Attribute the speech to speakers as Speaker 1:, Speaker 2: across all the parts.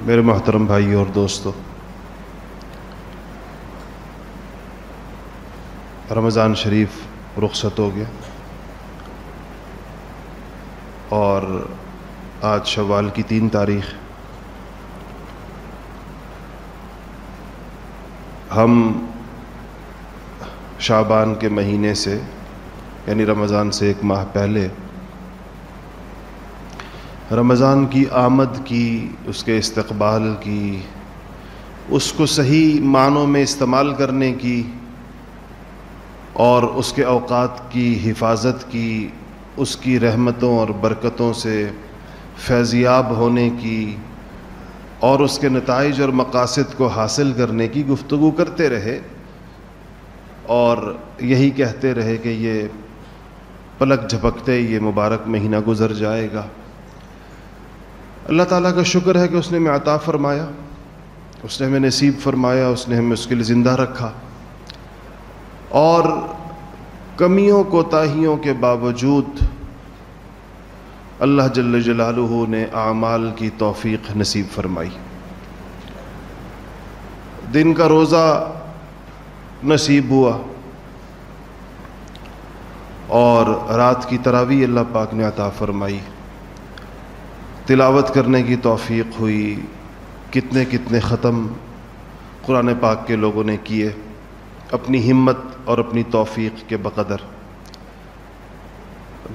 Speaker 1: میرے محترم بھائی اور دوستو، رمضان شریف رخصت ہو گیا اور آج شوال کی تین تاریخ۔ ہم شعبان کے مہینے سے یعنی رمضان سے ایک ماہ پہلے رمضان کی آمد کی، اس کے استقبال کی، اس کو صحیح معنوں میں استعمال کرنے کی، اور اس کے اوقات کی حفاظت کی، اس کی رحمتوں اور برکتوں سے فیضیاب ہونے کی، اور اس کے نتائج اور مقاصد کو حاصل کرنے کی گفتگو کرتے رہے، اور یہی کہتے رہے کہ یہ پلک جھپکتے، یہ مبارک مہینہ گزر جائے گا۔ اللہ تعالیٰ کا شکر ہے کہ اس نے ہمیں عطا فرمایا، اس نے ہمیں نصیب فرمایا، اس نے ہمیں اس کے لیے زندہ رکھا۔ اور کمیوں کوتاہیوں کے باوجود اللہ جل جلالہ نے اعمال کی توفیق نصیب فرمائی۔ دن کا روزہ نصیب ہوا۔ اور رات کی تراوی اللہ پاک نے عطا فرمائی۔ تلاوت کرنے کی توفیق ہوئی، کتنے کتنے ختم قرآن پاک کے لوگوں نے کیے اپنی ہمت اور اپنی توفیق کے بقدر۔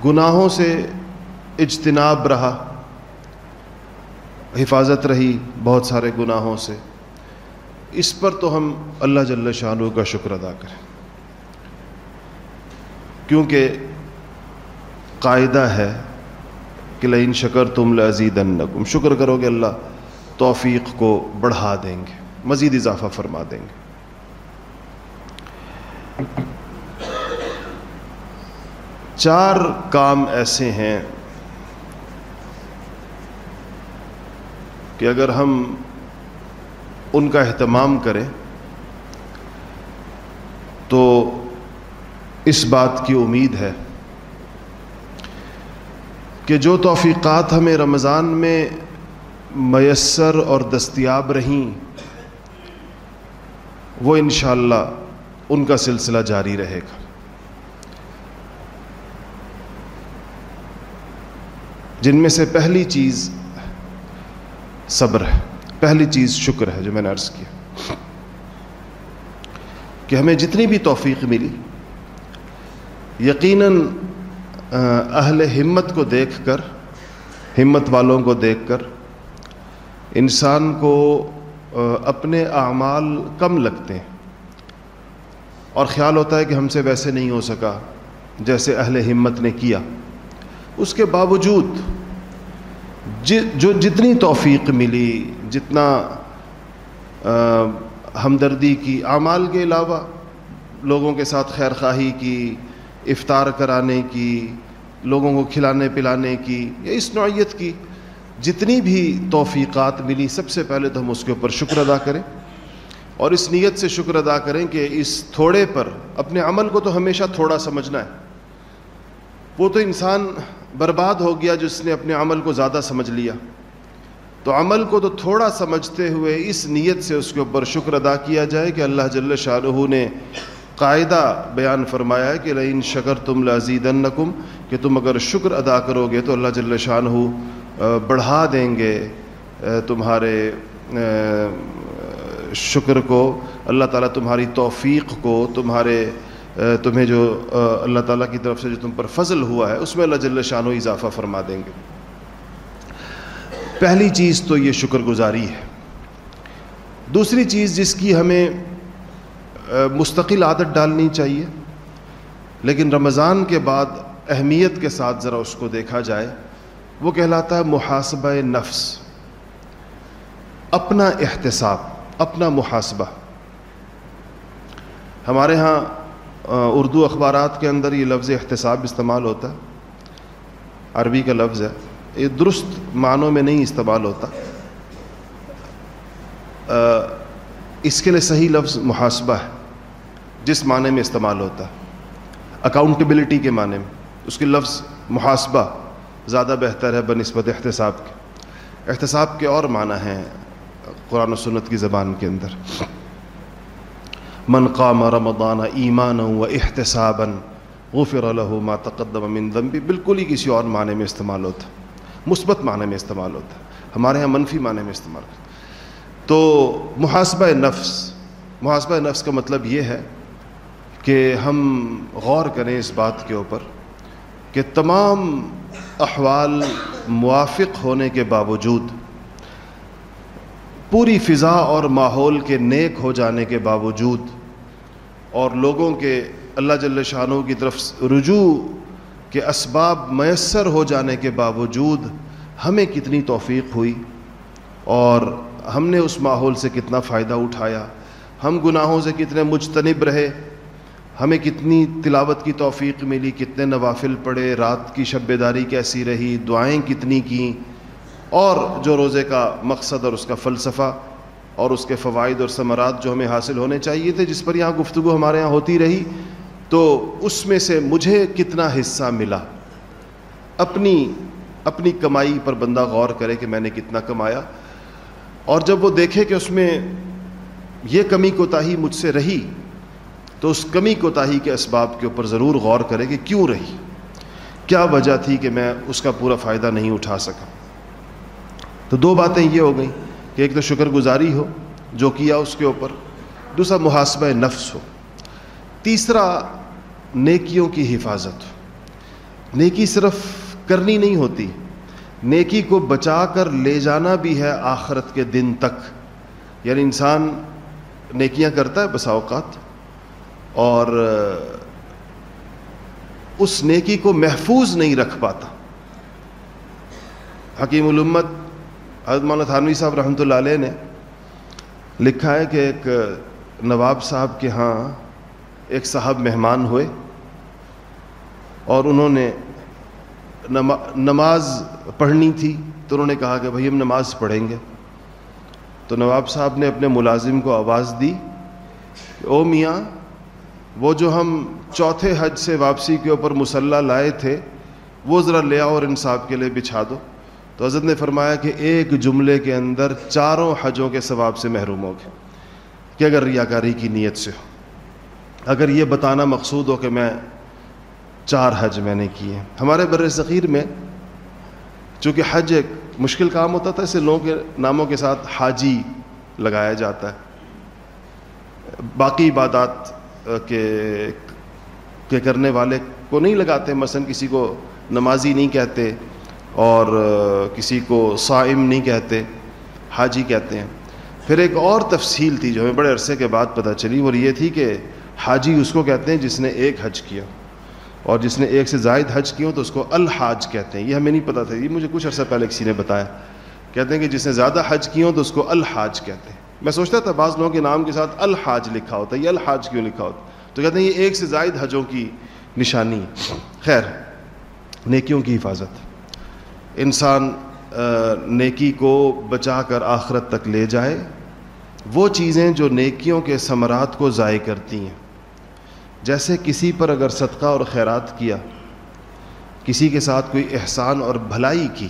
Speaker 1: گناہوں سے اجتناب رہا، حفاظت رہی بہت سارے گناہوں سے۔ اس پر تو ہم اللہ جل شاہ کا شکر ادا کریں۔ کیونکہ قاعدہ ہے کہ لئن شکر تم لذید شکر کرو گے اللہ، توفیق کو بڑھا دیں گے، مزید اضافہ فرما دیں گے۔ چار کام ایسے ہیں کہ اگر ہم ان کا اہتمام کریں تو اس بات کی امید ہے کہ جو توفیقات ہمیں رمضان میں میسر اور دستیاب رہیں، وہ انشاءاللہ ان کا سلسلہ جاری رہے گا۔ جن میں سے پہلی چیز صبر ہے، پہلی چیز شکر ہے، جو میں نے عرض کیا۔ کہ ہمیں جتنی بھی توفیق ملی، یقیناً اہل ہمت کو دیکھ کر، ہمت والوں کو دیکھ کر انسان کو اپنے اعمال کم لگتے ہیں۔ اور خیال ہوتا ہے کہ ہم سے ویسے نہیں ہو سکا، جیسے اہل ہمت نے کیا۔ اس کے باوجود جی، جو جتنی توفیق ملی، جتنا ہمدردی کی، اعمال کے علاوہ لوگوں کے ساتھ خیر خواہی کی افطار کرانے کی، لوگوں کو کھلانے پلانے کی، یا اس نوعیت کی جتنی بھی توفیقات ملی، سب سے پہلے تو ہم اس کے اوپر شکر ادا کریں۔ اور اس نیت سے شکر ادا کریں کہ اس تھوڑے پر اپنے عمل کو تو ہمیشہ تھوڑا سمجھنا ہے۔ وہ تو انسان برباد ہو گیا جس نے اپنے عمل کو زیادہ سمجھ لیا۔ تو عمل کو تو تھوڑا سمجھتے ہوئے اس نیت سے اس کے اوپر شکر ادا کیا جائے کہ اللہ جل شاہ نے قاعدہ بیان فرمایا ہے کہ لئن شکر تم لذید کہ تم اگر شکر ادا کرو گے تو اللہ جل شان ہو بڑھا دیں گے تمہارے شکر کو، اللہ تعالیٰ تمہاری توفیق کو، تمہارے تمہیں جو اللہ تعالیٰ کی طرف سے جو تم پر فضل ہوا ہے، اس میں اللہ جل شان و اضافہ فرما دیں گے۔ پہلی چیز تو یہ شکر گزاری ہے۔ دوسری چیز جس کی ہمیں مستقل عادت ڈالنی چاہیے، لیکن رمضان کے بعد اہمیت کے ساتھ ذرا اس کو دیکھا جائے، وہ کہلاتا ہے محاسبہ نفس، اپنا احتساب، اپنا محاسبہ۔ ہمارے ہاں اردو اخبارات کے اندر یہ لفظ احتساب استعمال ہوتا ہے، عربی کا لفظ ہے، یہ درست معنوں میں نہیں استعمال ہوتا۔ اس کے لیے صحیح لفظ محاسبہ ہے۔ جس معنی میں استعمال ہوتا ہے اکاؤنٹیبلٹی کے معنی میں، اس کی لفظ محاسبہ زیادہ بہتر ہے بہ نسبت احتساب کے۔ احتساب کے اور معنی ہیں قرآن و سنت کی زبان کے اندر۔ من قام رمضان ایمان و احتسابً غفر له ما تقدم من ذنبی بالکل ہی کسی اور معنی میں استعمال ہوتا، مثبت معنی میں استعمال ہوتا، ہمارے ہاں منفی معنی میں استعمال ہوتا۔ تو محاسبہ نفس محاسبہ نفس کا مطلب یہ ہے کہ ہم غور کریں اس بات کے اوپر کہ تمام احوال موافق ہونے کے باوجود، پوری فضا اور ماحول کے نیک ہو جانے کے باوجود اور لوگوں کے اللہ جل شاہوں کی طرف رجوع کے اسباب میسر ہو جانے کے باوجود ہمیں کتنی توفیق ہوئی اور ہم نے اس ماحول سے کتنا فائدہ اٹھایا، ہم گناہوں سے کتنے مجتنب رہے ہمیں کتنی تلاوت کی توفیق ملی، کتنے نوافل پڑے رات کی شب بیداری کیسی رہی، دعائیں کتنی کیں، اور جو روزے کا مقصد اور اس کا فلسفہ اور اس کے فوائد اور ثمرات جو ہمیں حاصل ہونے چاہیے تھے، جس پر یہاں گفتگو ہمارے یہاں ہوتی رہی، تو اس میں سے مجھے کتنا حصہ ملا۔ اپنی اپنی کمائی پر بندہ غور کرے کہ میں نے کتنا کمایا، اور جب وہ دیکھے کہ اس میں یہ کمی کوتاہی مجھ سے رہی تو اس کمی کوتاہی کے اسباب کے اوپر ضرور غور کرے کہ کیوں رہی؟ کیا وجہ تھی کہ میں اس کا پورا فائدہ نہیں اٹھا سکا؟ تو دو باتیں یہ ہو گئیں کہ ایک تو شکر گزاری ہو جو کیا اس کے اوپر، دوسرا محاسبہ نفس ہو، تیسرا نیکیوں کی حفاظت ہو۔ نیکی صرف کرنی نہیں ہوتی، نیکی کو بچا کر لے جانا بھی ہے آخرت کے دن تک۔ یعنی انسان نیکیاں کرتا ہے بس اوقات اور اس نیکی کو محفوظ نہیں رکھ پاتا۔ حکیم الامت حضرت مولانا تھانوی صاحب رحمۃ اللہ علیہ نے لکھا ہے کہ ایک نواب صاحب کے ہاں ایک صاحب مہمان ہوئے اور انہوں نے نماز پڑھنی تھی تو انہوں نے کہا کہ بھائی ہم نماز پڑھیں گے۔ تو نواب صاحب نے اپنے ملازم کو آواز دی او میاں وہ جو ہم چوتھے حج سے واپسی کے اوپر مسلح لائے تھے، وہ ذرا لے آؤ اور انصاف کے لیے بچھا دو۔ تو حضرت نے فرمایا کہ ایک جملے کے اندر چاروں حجوں کے ثواب سے محروم ہو گئے، کہ اگر ریاکاری کی نیت سے ہو۔ اگر یہ بتانا مقصود ہو کہ میں چار حج میں نے کیے۔ ہمارے بر صغیر میں چونکہ حج ایک مشکل کام ہوتا تھا اسے لوگوں کے ناموں کے ساتھ حاجی لگایا جاتا ہے۔ باقی عبادات کے کے کرنے والے کو نہیں لگاتے، مثلا کسی کو نمازی نہیں کہتے اور کسی کو صائم نہیں کہتے، حاجی کہتے ہیں۔ پھر ایک اور تفصیل تھی جو ہمیں بڑے عرصے کے بعد پتہ چلی اور یہ تھی کہ حاجی اس کو کہتے ہیں جس نے ایک حج کیا اور جس نے ایک سے زائد حج کیا تو اس کو الحاج کہتے ہیں۔ یہ ہمیں نہیں پتہ تھا، یہ مجھے کچھ عرصہ پہلے کسی نے بتایا۔ کہتے ہیں کہ جس نے زیادہ حج کیا ہو تو اس کو الحاج کہتے ہیں۔ میں سوچتا تھا بعض لوگوں کے نام کے ساتھ الحاج لکھا ہوتا ہے، یہ الحاج کیوں لکھا ہوتا تو کہتے ہیں یہ ایک سے زائد حجوں کی نشانی خیر، نیکیوں کی حفاظت۔ انسان نیکی کو بچا کر آخرت تک لے جائے۔ وہ چیزیں جو نیکیوں کے ثمرات کو ضائع کرتی ہیں۔ جیسے کسی پر اگر صدقہ اور خیرات کیا، کسی کے ساتھ کوئی احسان اور بھلائی کی،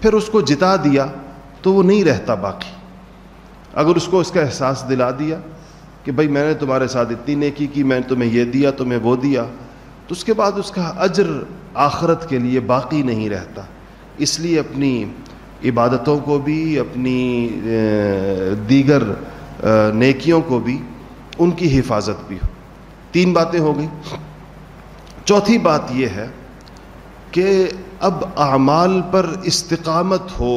Speaker 1: پھر اس کو جتا دیا تو وہ نہیں رہتا باقی۔ اگر اس کو اس کا احساس دلا دیا کہ بھائی میں نے تمہارے ساتھ اتنی نیکی کی، میں نے تمہیں یہ دیا، تمہیں وہ دیا، تو اس کے بعد اس کا اجر آخرت کے لیے باقی نہیں رہتا۔ اس لیے اپنی عبادتوں کو بھی، اپنی دیگر نیکیوں کو بھی ان کی حفاظت بھی ہو۔ تین باتیں ہو گئی چوتھی بات یہ ہے کہ اب اعمال پر استقامت ہو۔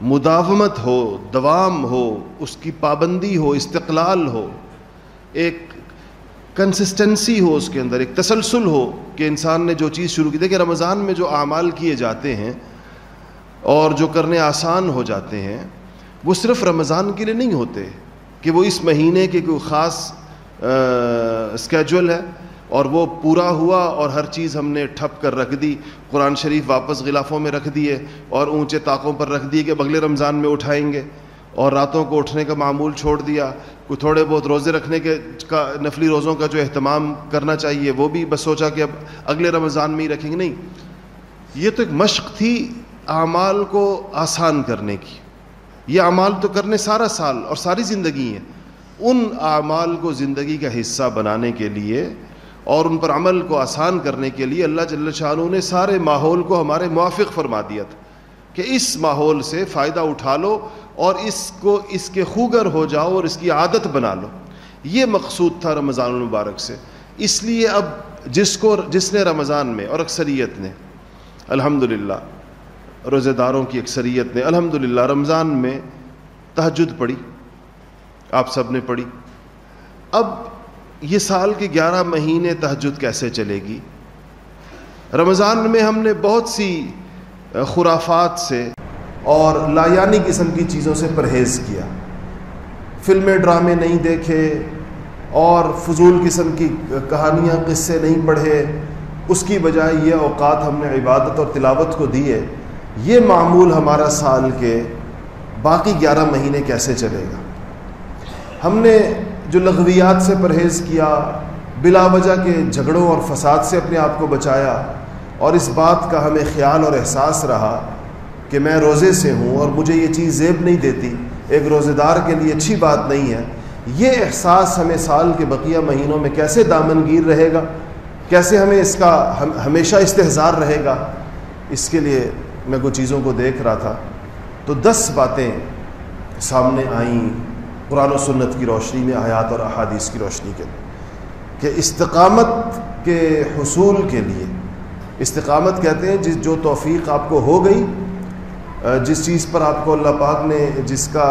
Speaker 1: مداومت ہو، دوام ہو، اس کی پابندی ہو، استقلال ہو، ایک کنسسٹنسی ہو اس کے اندر، ایک تسلسل ہو کہ انسان نے جو چیز شروع کی۔ دیکھیں، رمضان میں جو اعمال کیے جاتے ہیں اور جو کرنے آسان ہو جاتے ہیں، وہ صرف رمضان کے لیے نہیں ہوتے کہ وہ اس مہینے کے کوئی خاص اسکیجول ہے۔ اور وہ پورا ہوا اور ہر چیز ہم نے ٹھپ کر رکھ دی، قرآن شریف واپس غلافوں میں رکھ دیے اور اونچے طاقوں پر رکھ دیے کہ اگلے رمضان میں اٹھائیں گے۔ اور راتوں کو اٹھنے کا معمول چھوڑ دیا۔ کوئی تھوڑے بہت روزے رکھنے کے کا نفلی روزوں کا جو اہتمام کرنا چاہیے، وہ بھی بس سوچا کہ اب اگلے رمضان میں ہی رکھیں گے۔ نہیں، یہ تو ایک مشق تھی اعمال کو آسان کرنے کی۔ یہ اعمال تو کرنے سارا سال اور ساری زندگی ہیں۔ ان اعمال کو زندگی کا حصہ بنانے کے لیے اور ان پر عمل کو آسان کرنے کے لیے اللہ جل شاہ نے سارے ماحول کو ہمارے موافق فرما دیا تھا کہ اس ماحول سے فائدہ اٹھا لو اور اس کو اس کے خوگر ہو جاؤ اور اس کی عادت بنا لو۔ یہ مقصود تھا رمضان المبارک سے۔ اس لیے اب جس کو جس نے رمضان میں اور اکثریت نے الحمد للہ داروں کی اکثریت نے الحمد للہ رمضان میں تہجد پڑھی، آپ سب نے پڑھی۔ اب یہ سال کے گیارہ مہینے تہجد کیسے چلے گی؟ رمضان میں ہم نے بہت سی خرافات سے اور لایانی قسم کی چیزوں سے پرہیز کیا۔ فلمیں ڈرامے نہیں دیکھے اور فضول قسم کی کہانیاں، قصے نہیں پڑھے۔ اس کی بجائے یہ اوقات ہم نے عبادت اور تلاوت کو دیے۔ یہ معمول ہمارا سال کے باقی گیارہ مہینے کیسے چلے گا؟ ہم نے جو لغویات سے پرہیز کیا، بلا وجہ کے جھگڑوں اور فساد سے اپنے آپ کو بچایا، اور اس بات کا ہمیں خیال اور احساس رہا کہ میں روزے سے ہوں اور مجھے یہ چیز زیب نہیں دیتی۔ ایک روزے دار کے لیے اچھی بات نہیں ہے۔ یہ احساس ہمیں سال کے بقیہ مہینوں میں کیسے دامن گیر رہے گا؟ کیسے ہمیں اس کا ہمیشہ استحصار رہے گا؟ اس کے لیے میں کچھ چیزوں کو دیکھ رہا تھا۔ تو دس باتیں سامنے آئیں۔ قرآن و سنت کی روشنی میں حیات اور احادیث کی روشنی کے کہ استقامت کے حصول کے لیے۔ استقامت کہتے ہیں، جس جو توفیق آپ کو ہو گئی، جس چیز پر آپ کو اللہ پاک نے جس کا،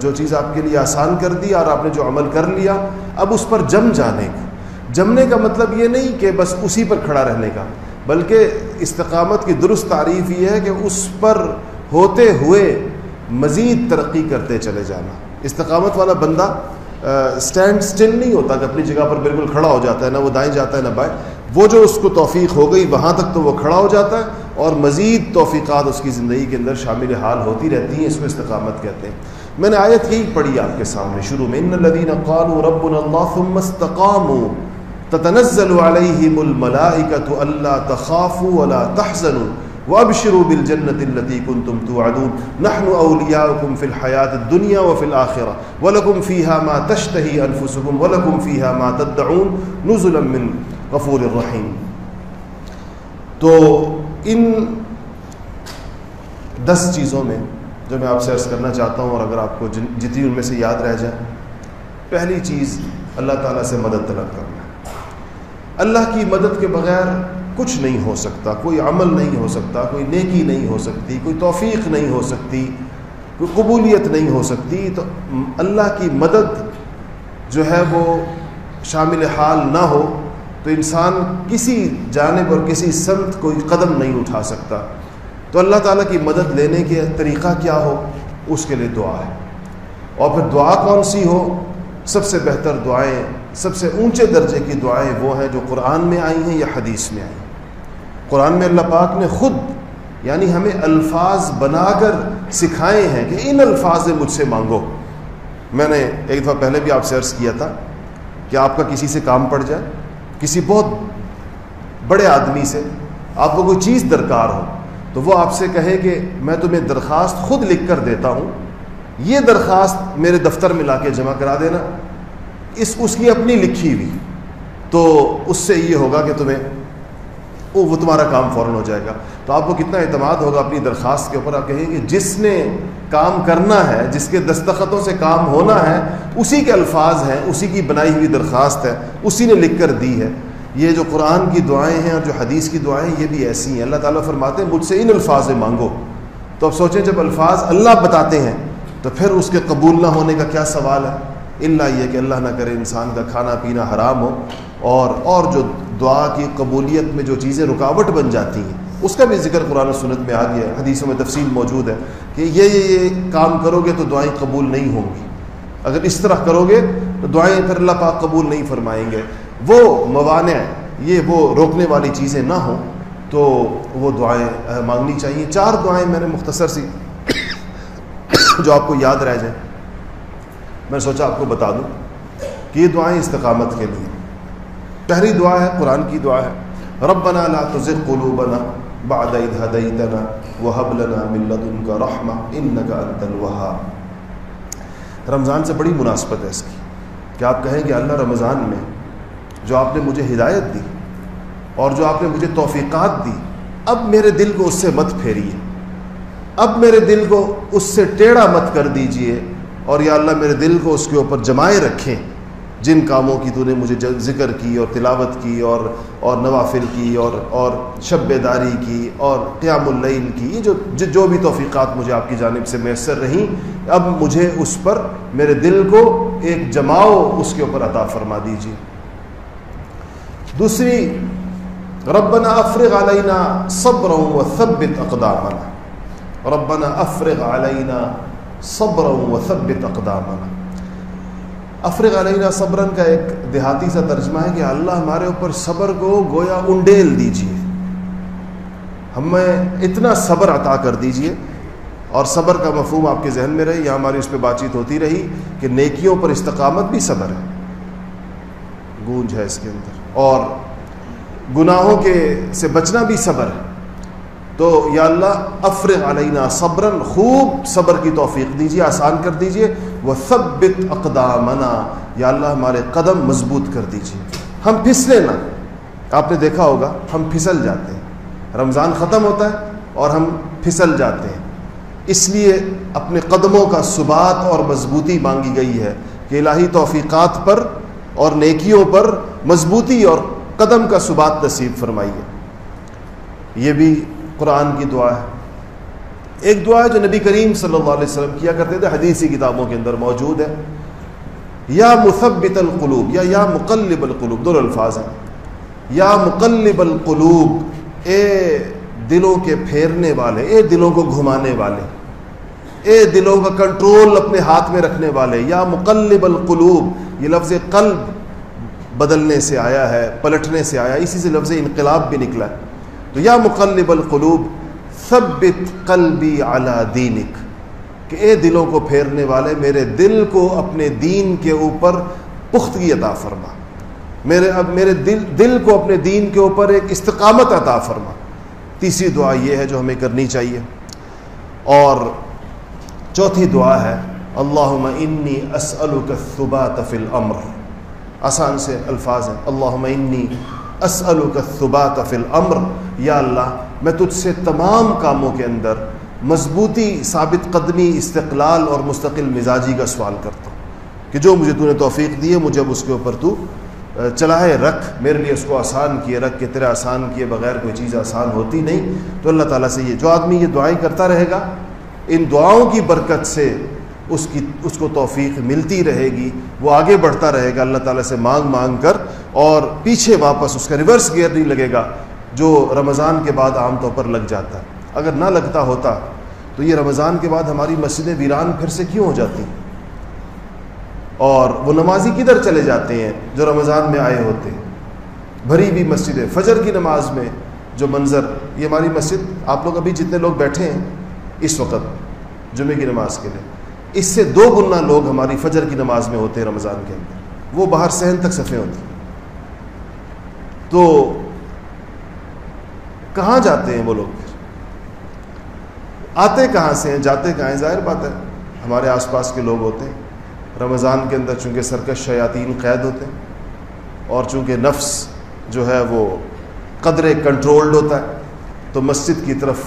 Speaker 1: جو چیز آپ کے لیے آسان کر دی اور آپ نے جو عمل کر لیا، اب اس پر جم جانے کا۔ جمنے کا مطلب یہ نہیں کہ بس اسی پر کھڑا رہنے کا، بلکہ استقامت کی درست تعریف یہ ہے کہ اس پر ہوتے ہوئے مزید ترقی کرتے چلے جانا۔ استقامت والا بندہ اسٹینڈ سٹل نہیں ہوتا کہ اپنی جگہ پر بالکل کھڑا ہو جاتا ہے، نہ وہ دائیں جاتا ہے، نہ بائیں۔ وہ جو اس کو توفیق ہو گئی، وہاں تک تو وہ کھڑا ہو جاتا ہے اور مزید توفیقات اس کی زندگی کے اندر شامل حال ہوتی رہتی ہیں، اس کو استقامت کہتے ہیں۔ میں نے آیت یہی پڑھی آپ کے سامنے شروع میں، ان الذين قالوا ربنا الله ثم استقاموا تتنزل عليهم الملائكه الا تخافوا ولا تحزنوا وابشروا بالجنة التي كنتم توعدون. نحن اولياؤكم في الحياة الدنيا وفي الآخرة. ولكم فيها ما تشتهي انفسكم ولكم فيها ما تدعون. نزلا من غفور الرحیم تو ان دس چیزوں میں جو میں آپ سے عرض کرنا چاہتا ہوں اور اگر آپ کو جتنی ان میں سے یاد رہ جائے، پہلی چیز اللہ تعالیٰ سے مدد طلب کرنا. اللہ کی مدد کے بغیر کچھ نہیں ہو سکتا، کوئی عمل نہیں ہو سکتا، کوئی نیکی نہیں ہو سکتی، کوئی توفیق نہیں ہو سکتی، کوئی قبولیت نہیں ہو سکتی، تو اللہ کی مدد جو ہے وہ شامل حال نہ ہو، تو انسان کسی جانب اور کسی سمت کوئی قدم نہیں اٹھا سکتا۔ تو اللہ تعالیٰ کی مدد لینے کے طریقہ کیا ہو؟ اس کے لیے دعا ہے۔ اور پھر دعا کون سی ہو؟ سب سے بہتر دعائیں، سب سے اونچے درجے کی دعائیں وہ ہیں جو قرآن میں آئی ہیں یا حدیث میں آئی ہیں۔ قرآن میں اللہ پاک نے خود یعنی ہمیں الفاظ بنا کر سکھائے ہیں کہ ان الفاظ مجھ سے مانگو۔ میں نے ایک دفعہ پہلے بھی آپ سے عرض کیا تھا کہ آپ کا کسی سے کام پڑ جائے، کسی بہت بڑے آدمی سے آپ کو کوئی چیز درکار ہو تو وہ آپ سے کہے کہ میں تمہیں درخواست خود لکھ کر دیتا ہوں، یہ درخواست میرے دفتر میں لا کے جمع کرا دینا۔ اس اس کی اپنی لکھی ہوئی۔ تو اس سے یہ ہوگا کہ تمہیں وہ تمہارا کام فوراً ہو جائے گا۔ تو آپ کو کتنا اعتماد ہوگا اپنی درخواست کے اوپر آپ کہیں کہ جس نے کام کرنا ہے، جس کے دستخطوں سے کام ہونا ہے، اسی کے الفاظ ہیں، اسی کی بنائی ہوئی درخواست ہے، اسی نے لکھ کر دی ہے۔ یہ جو قرآن کی دعائیں ہیں اور جو حدیث کی دعائیں یہ بھی ایسی ہیں۔ اللہ تعالیٰ فرماتے ہیں، مجھ سے ان الفاظ مانگو۔ تو اب سوچیں، جب الفاظ اللہ بتاتے ہیں، تو پھر اس کے قبول نہ ہونے کا کیا سوال ہے؟ اللہ یہ کہ اللہ نہ کرے انسان کا کھانا پینا حرام ہو اور اور جو دعا کی قبولیت میں جو چیزیں رکاوٹ بن جاتی ہیں، اس کا بھی ذکر قرآن و سنت میں آ گیا ہے، حدیثوں میں تفصیل موجود ہے کہ یہ یہ یہ کام کرو گے تو دعائیں قبول نہیں ہوں گی۔ اگر اس طرح کرو گے تو دعائیں پھر اللہ پاک قبول نہیں فرمائیں گے۔ وہ موانع، یہ وہ روکنے والی چیزیں نہ ہوں تو وہ دعائیں مانگنی چاہیے۔ چار دعائیں میں نے مختصر سی جو آپ کو یاد رہ جائیں۔ میں سوچا آپ کو بتا دوں کہ یہ دعائیں استقامت کے لیے۔ پہلی دعا ہے، قرآن کی دعا ہے۔ رب بنا لا تزغ قلوبنا بعد إذ هديتنا وهب لنا من لدنك رحمة إنك أنت الوهاب۔ رمضان سے بڑی مناسبت ہے اس کی۔ کہ آپ کہیں کہ اللہ رمضان میں جو آپ نے مجھے ہدایت دی اور جو آپ نے مجھے توفیقات دی، اب میرے دل کو اس سے مت پھیریے۔ اب میرے دل کو اس سے ٹیڑھا مت کر دیجیے۔ اور یا اللہ میرے دل کو اس کے اوپر جمائے رکھیں۔ جن کاموں کی تو نے مجھے ذکر کی اور تلاوت کی اور اور نوافل کی اور اور شب داری کی اور قیام اللیل کی، یہ جو جو بھی توفیقات مجھے آپ کی جانب سے میسر رہیں، اب مجھے اس پر میرے دل کو ایک جماؤ اس کے اوپر عطا فرما دیجیے دوسری، ربنا افرغ علینا صبر و ثبت اقدامنا۔ ربنا افرغ علینا صبر و ثبت اقدامنا افرغ علینا صبرن کا ایک دیہاتی سا ترجمہ ہے کہ اللہ ہمارے اوپر صبر کو گویا انڈیل دیجیے ہمیں اتنا صبر عطا کر دیجیے اور صبر کا مفہوم آپ کے ذہن میں رہے یا ہماری اس پہ بات چیت ہوتی رہی کہ نیکیوں پر استقامت بھی صبر ہے۔ گونج ہے اس کے اندر۔ اور گناہوں کے سے بچنا بھی صبر ہے۔ تو یا اللہ افرغ علینا صبرن خوب صبر کی توفیق دیجیے آسان کر دیجیے وہ ثبت اقدامنا۔ یا اللہ ہمارے قدم مضبوط کر دیجیے ہم پھسلے نا آپ نے دیکھا ہوگا، ہم پھسل جاتے ہیں۔ رمضان ختم ہوتا ہے اور ہم پھسل جاتے ہیں۔ اس لیے اپنے قدموں کا ثبات اور مضبوطی مانگی گئی ہے کہ الہی توفیقات پر اور نیکیوں پر مضبوطی اور قدم کا ثبات نصیب فرمائیے۔ یہ بھی قرآن کی دعا ہے۔ ایک دعا ہے جو نبی کریم صلی اللہ علیہ وسلم کیا کرتے تھے، حدیثی کتابوں کے اندر موجود ہے۔ یا مثبت القلوب، یا یا مقلب القلوب دونوں الفاظ ہیں۔ یا مقلب القلوب، اے دلوں کے پھیرنے والے، اے دلوں کو گھمانے والے، اے دلوں کا کنٹرول اپنے ہاتھ میں رکھنے والے۔ یا مقلب القلوب، یہ لفظ قلب بدلنے سے آیا ہے، پلٹنے سے آیا اسی سے لفظ انقلاب بھی نکلا ہے۔ تو یا مقلب القلوب، ثبت قلبی علی دینک، کہ اے دلوں کو پھیرنے والے، میرے دل کو اپنے دین کے اوپر پختگی عطا فرما۔ میرے اب، میرے دل دل کو اپنے دین کے اوپر ایک استقامت عطا فرما۔ تیسری دعا یہ ہے جو ہمیں کرنی چاہیے۔ اور چوتھی دعا ہے اللہ انی اسألک الثبات فی الامر۔ آسان سے الفاظ ہیں۔ اللہ انی اسألک الثبات فی الامر، یا اللہ، میں تجھ سے تمام کاموں کے اندر مضبوطی، ثابت قدمی، استقلال اور مستقل مزاجی کا سوال کرتا ہوں کہ جو مجھے تو نے توفیق دی ہے، مجھے اب اس کے اوپر تو چلاہے رکھ۔ میرے لیے اس کو آسان کیے، رکھ کہ تیرے آسان کیے بغیر کوئی چیز آسان ہوتی نہیں۔ تو اللہ تعالیٰ سے یہ، جو آدمی یہ دعائیں کرتا رہے گا، ان دعاؤں کی برکت سے اس کی اس کو توفیق ملتی رہے گی، وہ آگے بڑھتا رہے گا، اللہ تعالیٰ سے مانگ مانگ کر اور پیچھے واپس اس کا ریورس گیئر نہیں لگے گا، جو رمضان کے بعد عام طور پر لگ جاتا۔ ہے اگر نہ لگتا ہوتا، تو یہ رمضان کے بعد ہماری مسجدیں ویران پھر سے کیوں ہو جاتی؟ اور وہ نمازی کدھر چلے جاتے ہیں جو رمضان میں آئے ہوتے؟ ہیں بھری بھی مسجدیں، فجر کی نماز میں جو منظر، یہ ہماری مسجد، آپ لوگ ابھی جتنے لوگ بیٹھے ہیں، اس وقت جمعے کی نماز کے لیے۔ اس سے دو گنا لوگ ہماری فجر کی نماز میں ہوتے ہیں رمضان کے اندر۔ وہ باہر سہن تک صفیں ہوتی تو کہاں جاتے ہیں وہ لوگ؟ پھر آتے کہاں سے ہیں؟ جاتے کہاں ہیں؟ ظاہر بات ہے، ہمارے آس پاس کے لوگ ہوتے ہیں۔ رمضان کے اندر چونکہ سرکش شیاطین قید ہوتے ہیں، اور چونکہ نفس جو ہے وہ قدرے کنٹرولڈ ہوتا ہے، تو مسجد کی طرف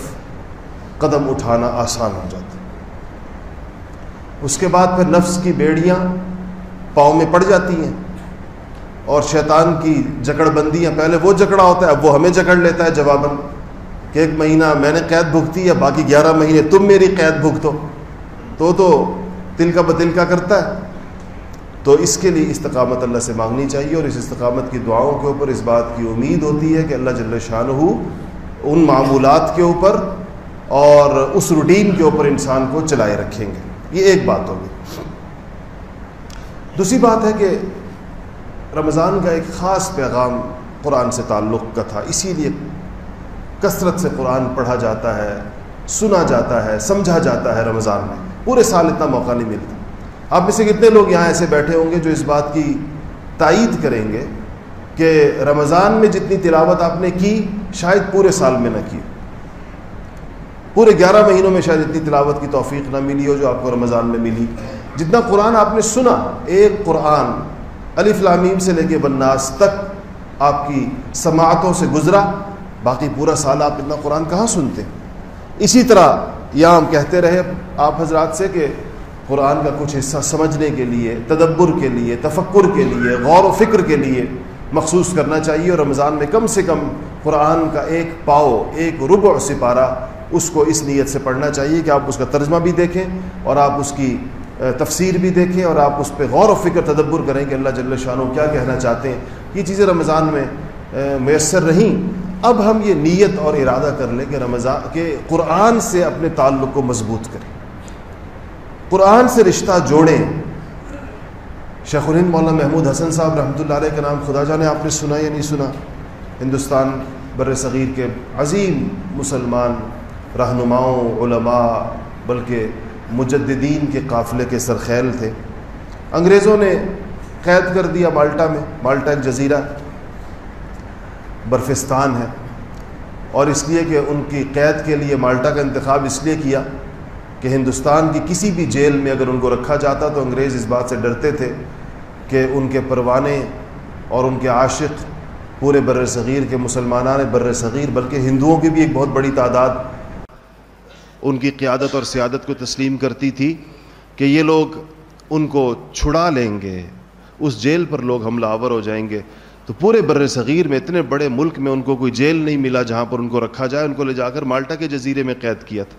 Speaker 1: قدم اٹھانا آسان ہو جاتا ہے۔ اس کے بعد پھر نفس کی بیڑیاں پاؤں میں پڑ جاتی ہیں اور شیطان کی جکڑ بندیاں، پہلے وہ جکڑا ہوتا ہے، اب وہ ہمیں جکڑ لیتا ہے جواباً کہ ایک مہینہ میں نے قید بھگتی ہے، باقی گیارہ مہینے تم میری قید بھگتو۔ تو تو دل کا بدل کا کرتا ہے۔ تو اس کے لیے استقامت اللہ سے مانگنی چاہیے اور اس استقامت کی دعاؤں کے اوپر، اس بات کی امید ہوتی ہے کہ اللہ جل شان ہو ان معمولات کے اوپر اور اس روٹین کے اوپر انسان کو چلائے رکھیں گے۔ یہ ایک بات ہوگی۔ دوسری بات ہے کہ رمضان کا ایک خاص پیغام قرآن سے تعلق کا تھا، اسی لیے کثرت سے قرآن پڑھا جاتا ہے، سنا جاتا ہے، سمجھا جاتا ہے رمضان میں۔ پورے سال اتنا موقع نہیں ملتا۔ آپ میں سے کتنے لوگ یہاں ایسے بیٹھے ہوں گے جو اس بات کی تائید کریں گے کہ رمضان میں جتنی تلاوت آپ نے کی، شاید پورے سال میں نہ کی۔ پورے گیارہ مہینوں میں شاید اتنی تلاوت کی توفیق نہ ملی ہو جو آپ کو رمضان میں ملی۔ جتنا قرآن آپ نے سنا، ایک قرآن علی فلامیم سے لے کے بناس تک آپ کی سماعتوں سے گزرا۔ باقی پورا سال آپ اتنا قرآن کہاں سنتے؟ اسی طرح یہاں ہم کہتے رہے، آپ حضرات سے کہ قرآن کا کچھ حصہ سمجھنے کے لیے، تدبر کے لیے، تفکر کے لیے، غور و فکر کے لیے مخصوص کرنا چاہیے۔ اور رمضان میں کم سے کم قرآن کا ایک پاؤ، ایک ربع سپارہ اس کو اس نیت سے پڑھنا چاہیے کہ آپ اس کا ترجمہ بھی دیکھیں اور آپ اس کی تفسیر بھی دیکھیں اور آپ اس پہ غور و فکر تدبر کریں کہ اللہ جل شاہ کیا کہنا چاہتے ہیں۔ یہ چیزیں رمضان میں میسر رہیں۔ اب ہم یہ نیت اور ارادہ کر لیں کہ رمضان، کہ قرآن سے اپنے تعلق کو مضبوط کریں۔ قرآن سے رشتہ جوڑیں۔ شیخ الہند مولانا محمود حسن صاحب رحمۃ اللہ علیہ کے نام خدا جانے آپ نے سنا یا نہیں سنا؟ ہندوستان بر صغیر کے عظیم مسلمان رہنماؤں، علماء، بلکہ مجددین کے قافلے کے سرخیل تھے۔ انگریزوں نے قید کر دیا مالٹا میں، مالٹا ایک جزیرہ۔ برفستان ہے۔ اور اس لیے کہ ان کی قید کے لیے مالٹا کا انتخاب اس لیے کیا کہ ہندوستان کی کسی بھی جیل میں اگر ان کو رکھا جاتا تو انگریز اس بات سے ڈرتے تھے کہ ان کے پروانے اور ان کے عاشق پورے بر صغیر کے مسلمانان بر صغیر، بلکہ ہندوؤں کی بھی ایک بہت بڑی تعداد ان کی قیادت اور سیادت کو تسلیم کرتی تھی کہ یہ لوگ ان کو چھڑا لیں گے، اس جیل پر لوگ حملہ آور ہو جائیں گے۔ تو پورے بر صغیر میں، اتنے بڑے ملک میں ان کو کوئی جیل نہیں ملا جہاں پر ان کو رکھا جائے، ان کو لے جا کر مالٹا کے جزیرے میں قید کیا تھا۔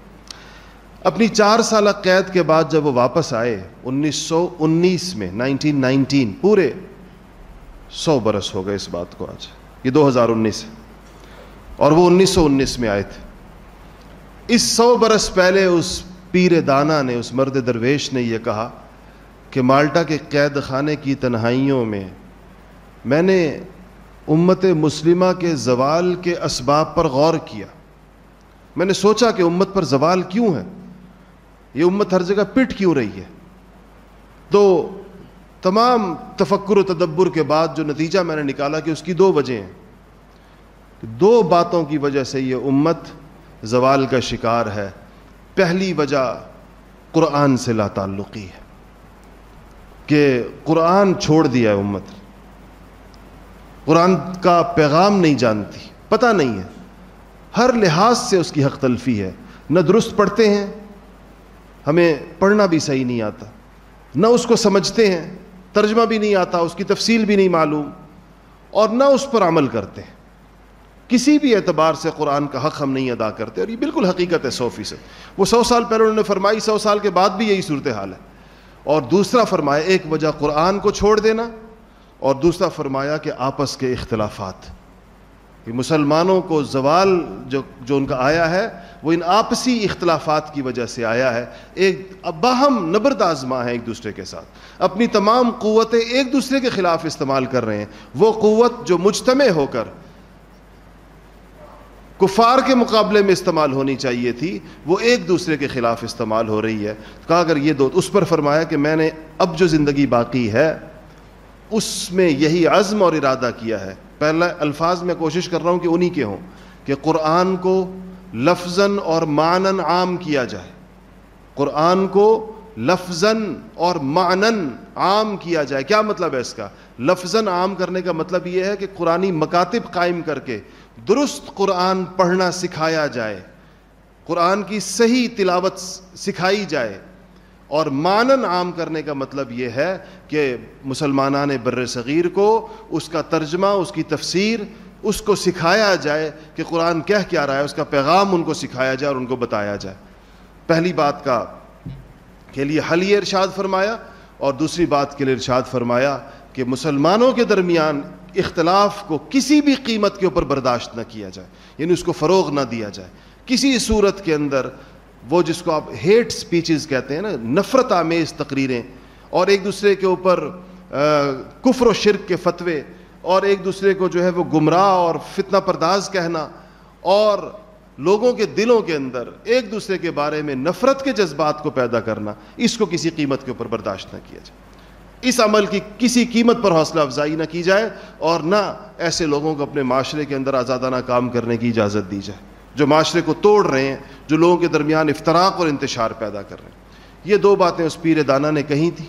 Speaker 1: اپنی چار سالہ قید کے بعد جب وہ واپس آئے، انیس سو انیس میں، نائنٹین نائنٹین، پورے سو برس ہو گئے اس بات کو آج۔ یہ دو ہزار انیس اور وہ انیس سو انیس میں آئے تھے۔ اس سو برس پہلے اس پیر دانا نے، اس مرد درویش نے یہ کہا کہ مالٹا کے قید خانے کی تنہائیوں میں میں نے امت مسلمہ کے زوال کے اسباب پر غور کیا۔ میں نے سوچا کہ امت پر زوال کیوں ہے؟ یہ امت ہر جگہ پٹ کیوں رہی ہے؟ تو تمام تفکر و تدبر کے بعد جو نتیجہ میں نے نکالا کہ اس کی دو وجہ ہیں۔ دو باتوں کی وجہ سے یہ امت زوال کا شکار ہے۔ پہلی وجہ قرآن سے لا تعلقی ہے کہ قرآن چھوڑ دیا ہے امت۔ قرآن کا پیغام نہیں جانتی، پتہ نہیں ہے۔ ہر لحاظ سے اس کی حق تلفی ہے۔ نہ درست پڑھتے ہیں، ہمیں پڑھنا بھی صحیح نہیں آتا۔ نہ اس کو سمجھتے ہیں، ترجمہ بھی نہیں آتا، اس کی تفصیل بھی نہیں معلوم۔ اور نہ اس پر عمل کرتے ہیں۔ کسی بھی اعتبار سے قرآن کا حق ہم نہیں ادا کرتے، اور یہ بالکل حقیقت ہے سو فیصد وہ سو سال پہلے انہوں نے فرمائی، سو سال کے بعد بھی یہی صورتحال ہے۔ اور دوسرا فرمایا، ایک وجہ قرآن کو چھوڑ دینا، اور دوسرا فرمایا کہ آپس کے اختلافات۔ کہ مسلمانوں کو زوال جو جو ان کا آیا ہے، وہ ان آپسی اختلافات کی وجہ سے آیا ہے۔ ایک باہم نبرد آزما ہے ایک دوسرے کے ساتھ۔ اپنی تمام قوتیں ایک دوسرے کے خلاف استعمال کر رہے ہیں۔ وہ قوت جو مجتمع ہو کر کفار کے مقابلے میں استعمال ہونی چاہیے تھی، وہ ایک دوسرے کے خلاف استعمال ہو رہی ہے۔ کہا اگر یہ دو، اس پر فرمایا کہ میں نے اب جو زندگی باقی ہے، اس میں یہی عزم اور ارادہ کیا ہے۔ پہلا الفاظ میں کوشش کر رہا ہوں کہ انہی کے ہوں، کہ قرآن کو لفظ اور معنن عام کیا جائے۔ قرآن کو لفظ اور معنن عام کیا جائے۔ کیا مطلب ہے اس کا؟ لفظ عام کرنے کا مطلب یہ ہے کہ قرآن مکاتب قائم کر کے درست قرآن پڑھنا سکھایا جائے، قرآن کی صحیح تلاوت سکھائی جائے۔ اور مانن عام کرنے کا مطلب یہ ہے کہ مسلمانان بر صغیر کو اس کا ترجمہ، اس کی تفسیر، اس کو سکھایا جائے کہ قرآن کہہ کیا رہا ہے، اس کا پیغام ان کو سکھایا جائے اور ان کو بتایا جائے۔ پہلی بات کا کے لیے حل یہ ارشاد فرمایا اور دوسری بات کے لیے ارشاد فرمایا کہ مسلمانوں کے درمیان اختلاف کو کسی بھی قیمت کے اوپر برداشت نہ کیا جائے یعنی اس کو فروغ نہ دیا جائے۔ کسی صورت کے اندر وہ جس کو آپ ہیٹ سپیچز کہتے ہیں نا، نفرت آمیز تقریریں اور ایک دوسرے کے اوپر کفر و شرک کے فتوے اور ایک دوسرے کو جو ہے وہ گمراہ اور فتنہ پرداز کہنا اور لوگوں کے دلوں کے اندر ایک دوسرے کے بارے میں نفرت کے جذبات کو پیدا کرنا، اس کو کسی قیمت کے اوپر برداشت نہ کیا جائے۔ اس عمل کی کسی قیمت پر حوصلہ افزائی نہ کی جائے اور نہ ایسے لوگوں کو اپنے معاشرے کے اندر آزادانہ کام کرنے کی اجازت دی جائے۔ جو معاشرے کو توڑ رہے ہیں، جو لوگوں کے درمیان افطراک اور انتشار پیدا کر رہے ہیں۔ یہ دو باتیں اس پیر دانا نے کہی تھی۔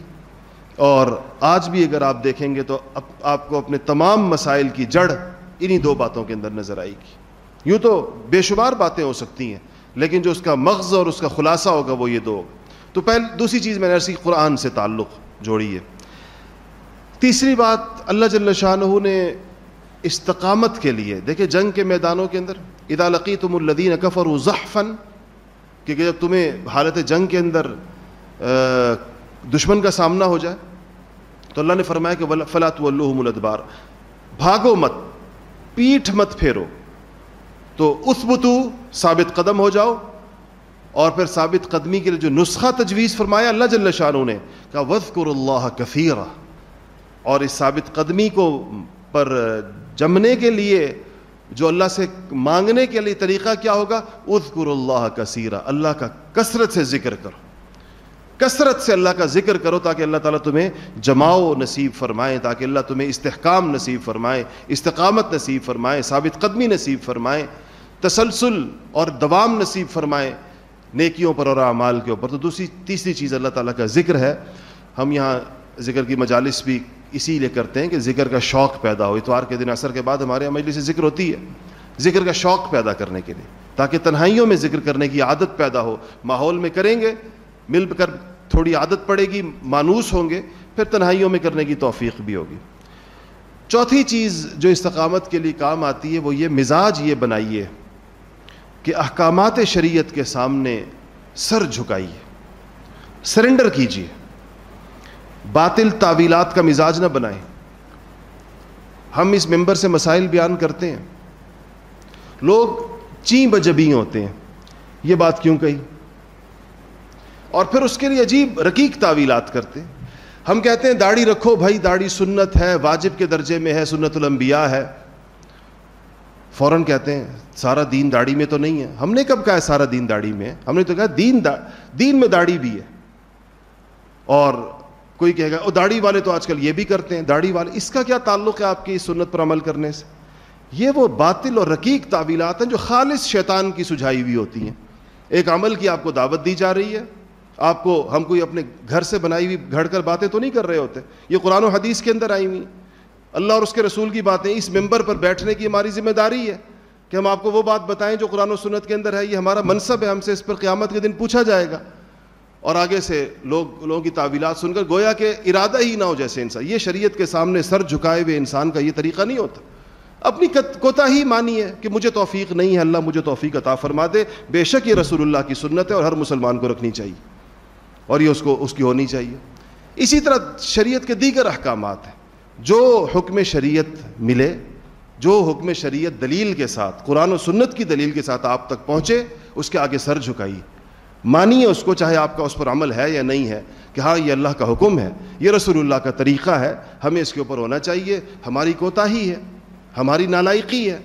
Speaker 1: اور آج بھی اگر آپ دیکھیں گے تو آپ کو اپنے تمام مسائل کی جڑ انہی دو باتوں کے اندر نظر آئے گی۔ یوں تو بے شمار باتیں ہو سکتی ہیں، لیکن جو اس کا مغز اور اس کا خلاصہ ہوگا وہ یہ دو۔ ہوگا تو پہلے دوسری چیز میں نے ایسی قرآن سے تعلق جوڑی ہے۔ تیسری بات اللہ جل شاہ نے استقامت کے لیے، دیکھیں جنگ کے میدانوں کے اندر ادا لقی تم الدین کفر و ظہفن کیونکہ جب تمہیں حالت جنگ کے اندر دشمن کا سامنا ہو جائے، تو اللہ نے فرمایا کہ فلاط الادبار، بھاگو مت، پیٹھ مت پھیرو، تو اس بتو ثابت قدم ہو جاؤ، اور پھر ثابت قدمی کے لیے جو نسخہ تجویز فرمایا اللہ جل شاہ نے، کہا وز اللہ کثیر اور اس ثابت قدمی کو پر جمنے کے لیے، جو اللہ سے مانگنے کے لیے طریقہ کیا ہوگا؟ اذکر اللہ کثیرہ اللہ کا کثرت سے ذکر کرو۔ کثرت سے اللہ کا ذکر کرو تاکہ اللہ تعالیٰ تمہیں جماؤ نصیب فرمائے، تاکہ اللہ تمہیں استحکام نصیب فرمائے، استقامت نصیب فرمائے، ثابت قدمی نصیب فرمائے، تسلسل اور دوام نصیب فرمائے نیکیوں پر اور اعمال کے اوپر۔ تو دوسری، تیسری چیز اللہ تعالیٰ کا ذکر ہے۔ ہم یہاں ذکر کی مجالس بھی اسی لیے کرتے ہیں کہ ذکر کا شوق پیدا ہو اتوار کے دن اثر کے بعد ہمارے یہاں مجلس سے ذکر ہوتی ہے۔ ذکر کا شوق پیدا کرنے کے لیے، تاکہ تنہائیوں میں ذکر کرنے کی عادت پیدا ہو۔ ماحول میں کریں گے، مل کر تھوڑی عادت پڑے گی، مانوس ہوں گے، پھر تنہائیوں میں کرنے کی توفیق بھی ہوگی۔ چوتھی چیز جو استقامت کے لیے کام آتی ہے، وہ یہ مزاج یہ بنائیے کہ احکامات شریعت کے سامنے سر جھکائیے۔ سرنڈر کیجیے۔ باطل تعویلات کا مزاج نہ بنائیں ہم اس ممبر سے مسائل بیان کرتے ہیں۔ لوگ چیں بجبی ہوتے ہیں۔ یہ بات کیوں کہی؟ اور پھر اس کے لیے عجیب رقیق تعویلات کرتے ہیں۔ ہم کہتے ہیں، داڑھی رکھو بھائی، داڑھی سنت ہے، واجب کے درجے میں ہے، سنت الانبیاء ہے۔ فوراً کہتے ہیں، سارا دین داڑھی میں تو نہیں ہے۔ ہم نے کب کہا ہے سارا دین داڑھی میں ہم نے تو کہا دین دا، دین میں داڑھی بھی ہے۔ اور کوئی کہے گا وہ داڑھی والے تو آج کل یہ بھی کرتے ہیں، داڑھی والے اس کا کیا تعلق ہے آپ کی سنت پر عمل کرنے سے؟ یہ وہ باطل اور رقیق تعویلات ہیں جو خالص شیطان کی سجھائی ہوئی ہوتی ہیں۔ ایک عمل کی آپ کو دعوت دی جا رہی ہے، آپ کو ہم کوئی اپنے گھر سے بنائی ہوئی گھڑ کر باتیں تو نہیں کر رہے ہوتے، یہ قرآن و حدیث کے اندر آئی ہوئی اللہ اور اس کے رسول کی باتیں، اس ممبر پر بیٹھنے کی ہماری ذمہ داری ہے کہ ہم آپ کو وہ بات بتائیں جو قرآن و سنت کے اندر ہے، یہ ہمارا منصب ہے، ہم سے اس پر قیامت کے دن پوچھا جائے گا۔ اور آگے سے لوگ، لوگوں کی تعویلات سن کر گویا کہ ارادہ ہی نہ ہو جیسے انسان۔ یہ شریعت کے سامنے سر جھکائے ہوئے انسان کا یہ طریقہ نہیں ہوتا۔ اپنی کوتا ہی مانی ہے کہ مجھے توفیق نہیں ہے، اللہ مجھے توفیق عطا فرما دے۔ بے شک یہ رسول اللہ کی سنت ہے اور ہر مسلمان کو رکھنی چاہیے۔ اور یہ اس کو، اس کی ہونی چاہیے۔ اسی طرح شریعت کے دیگر احکامات ہیں۔ جو حکم شریعت ملے، جو حکم شریعت دلیل کے ساتھ، قرآن و سنت کی دلیل کے ساتھ آپ تک پہنچے، اس کے آگے سر جھکائیے۔ مانیے اس کو چاہے آپ کا اس پر عمل ہے یا نہیں ہے کہ ہاں یہ اللہ کا حکم ہے، یہ رسول اللہ کا طریقہ ہے، ہمیں اس کے اوپر ہونا چاہیے، ہماری کوتا ہی ہے، ہماری نالائقی ہے،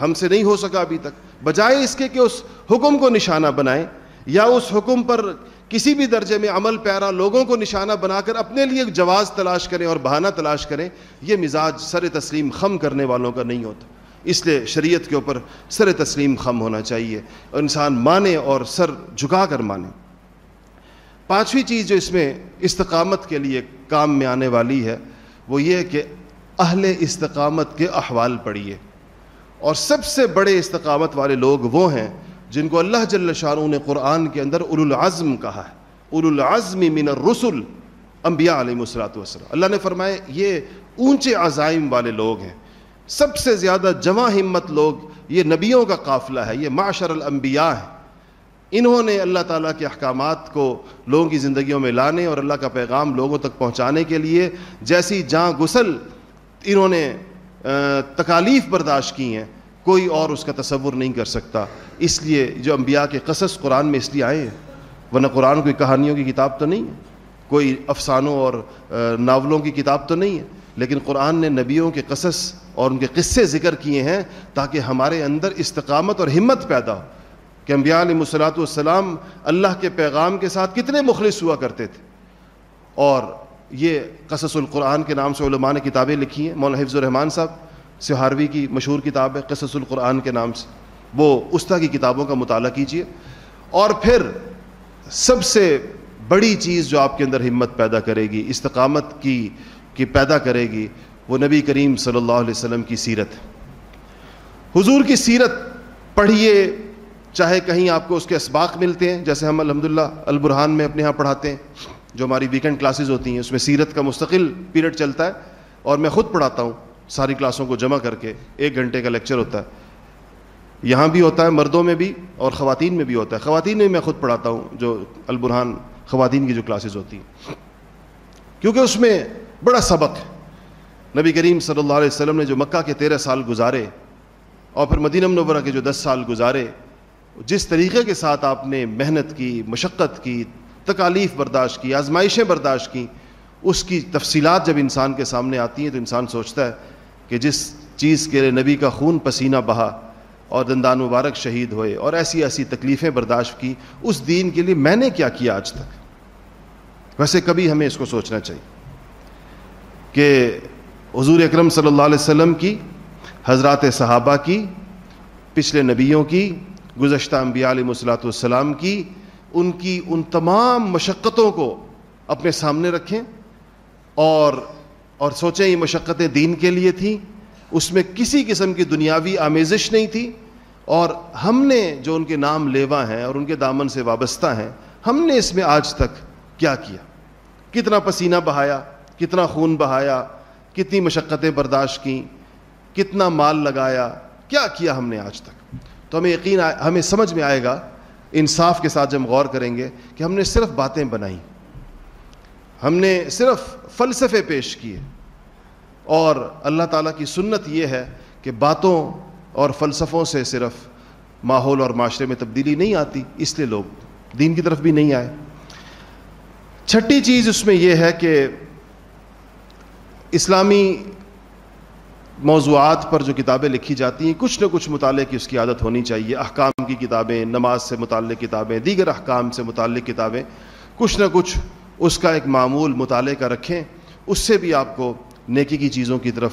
Speaker 1: ہم سے نہیں ہو سکا ابھی تک۔ بجائے اس کے کہ اس حکم کو نشانہ بنائیں یا اس حکم پر کسی بھی درجے میں عمل پیرا لوگوں کو نشانہ بنا کر اپنے لیے جواز تلاش کریں اور بہانہ تلاش کریں، یہ مزاج سر تسلیم خم کرنے والوں کا نہیں ہوتا۔ اس لیے شریعت کے اوپر سر تسلیم خم ہونا چاہیے اور انسان مانے اور سر جھکا کر مانے۔ پانچویں چیز جو اس میں استقامت کے لیے کام میں آنے والی ہے، وہ یہ کہ اہل استقامت کے احوال پڑھیے۔ اور سب سے بڑے استقامت والے لوگ وہ ہیں جن کو اللہ جل شاہ نے قرآن کے اندر ار العزم کہا ہے۔ ار العزم من الرسل، انبیاء علیہ مسلاۃ وسلم اللہ نے فرمائے یہ اونچے عزائم والے لوگ ہیں۔ سب سے زیادہ جمع ہمت لوگ یہ نبیوں کا قافلہ ہے، یہ معاشر الانبیاء ہے انہوں نے اللہ تعالیٰ کے احکامات کو لوگوں کی زندگیوں میں لانے اور اللہ کا پیغام لوگوں تک پہنچانے کے لیے جیسی جاں گسل انہوں نے تکالیف برداشت کی ہیں، کوئی اور اس کا تصور نہیں کر سکتا۔ اس لیے جو انبیاء کے قصص قرآن میں اس لیے آئے ہیں، ورنہ قرآن کوئی کہانیوں کی کتاب تو نہیں ہے، کوئی افسانوں اور ناولوں کی کتاب تو نہیں ہے۔ لیکن قرآن نے نبیوں کے قصص اور ان کے قصے ذکر کیے ہیں تاکہ ہمارے اندر استقامت اور ہمت پیدا ہو۔ کہ انبیاء علیہ مسلاۃ والسلام اللہ کے پیغام کے ساتھ کتنے مخلص ہوا کرتے تھے۔ اور یہ قصص القرآن کے نام سے علماء نے کتابیں لکھی ہیں۔ مولانا حفظ الرحمان صاحب سہاروی کی مشہور کتاب ہے قصص القرآن کے نام سے۔ وہ استا کی کتابوں کا مطالعہ کیجیے اور پھر سب سے بڑی چیز جو آپ کے اندر ہمت پیدا کرے گی، استقامت کی کی پیدا کرے گی، وہ نبی کریم صلی اللہ علیہ وسلم کی سیرت حضور کی سیرت پڑھیے، چاہے کہیں آپ کو اس کے اسباق ملتے ہیں، جیسے ہم الحمدللہ البرحان میں اپنے ہاں پڑھاتے ہیں، جو ہماری ویکنڈ کلاسز ہوتی ہیں، اس میں سیرت کا مستقل پیریڈ چلتا ہے۔ اور میں خود پڑھاتا ہوں ساری کلاسوں کو جمع کر کے، ایک گھنٹے کا لیکچر ہوتا ہے۔ یہاں بھی ہوتا ہے، مردوں میں بھی اور خواتین میں بھی ہوتا ہے۔ خواتین میں میں خود پڑھاتا ہوں، جو البرحان خواتین کی جو کلاسز ہوتی ہیں۔ کیونکہ اس میں بڑا سبق ہے۔ نبی کریم صلی اللہ علیہ وسلم نے جو مکہ کے تیرہ سال گزارے اور پھر مدینہ منورہ کے جو دس سال گزارے، جس طریقے کے ساتھ آپ نے محنت کی، مشقت کی، تکالیف برداشت کی، آزمائشیں برداشت کی، اس کی تفصیلات جب انسان کے سامنے آتی ہیں تو انسان سوچتا ہے کہ جس چیز کے لیے نبی کا خون پسینہ بہا اور دندان مبارک شہید ہوئے اور ایسی ایسی تکلیفیں برداشت کی، اس دین کے لیے میں نے کیا کیا آج تک؟ ویسے کبھی ہمیں اس کو سوچنا چاہیے۔ کہ حضور اکرم صلی اللہ علیہ وسلم کی، حضرات صحابہ کی، پچھلے نبیوں کی، گزشتہ انبیاء علیہ صلاۃ والسلام کی، ان کی ان تمام مشقتوں کو اپنے سامنے رکھیں اور اور سوچیں یہ مشقتیں دین کے لیے تھیں۔ اس میں کسی قسم کی دنیاوی آمیزش نہیں تھی اور ہم نے جو ان کے نام لیوا ہیں اور ان کے دامن سے وابستہ ہیں، ہم نے اس میں آج تک کیا کیا؟ کتنا پسینہ بہایا؟ کتنا خون بہایا، کتنی مشقتیں برداشت کیں، کتنا مال لگایا، کیا کیا ہم نے آج تک؟ تو ہمیں یقین ہمیں سمجھ میں آئے گا، انصاف کے ساتھ جب غور کریں گے کہ ہم نے صرف باتیں بنائیں۔ ہم نے صرف فلسفے پیش کیے۔ اور اللہ تعالیٰ کی سنت یہ ہے کہ باتوں اور فلسفوں سے صرف ماحول اور معاشرے میں تبدیلی نہیں آتی، اس لیے لوگ دین کی طرف بھی نہیں آئے۔ چھٹی چیز اس میں یہ ہے کہ اسلامی موضوعات پر جو کتابیں لکھی جاتی ہیں، کچھ نہ کچھ مطالعے کی اس کی عادت ہونی چاہیے۔ احکام کی کتابیں، نماز سے متعلق کتابیں، دیگر احکام سے متعلق کتابیں، کچھ نہ کچھ اس کا ایک معمول مطالعے کا رکھیں۔ اس سے بھی آپ کو نیکی کی چیزوں کی طرف